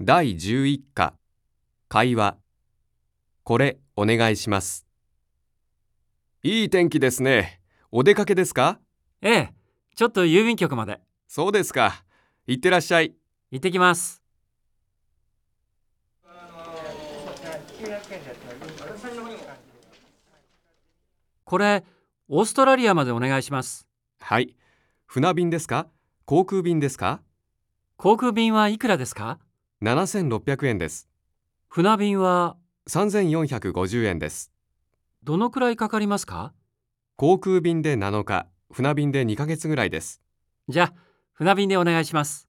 第11課。会話。これお願いします。いい天気ですね。お出かけですか？ええ、ちょっと郵便局まで。そうですか。行ってらっしゃい。行ってきます。これ、オーストラリアまでお願いします。はい。船便ですか？航空便ですか？航空便はいくらですか？7600円です。船便は3450円です。どのくらいかかりますか？航空便で7日船便で2ヶ月ぐらいです。じゃあ、船便でお願いします。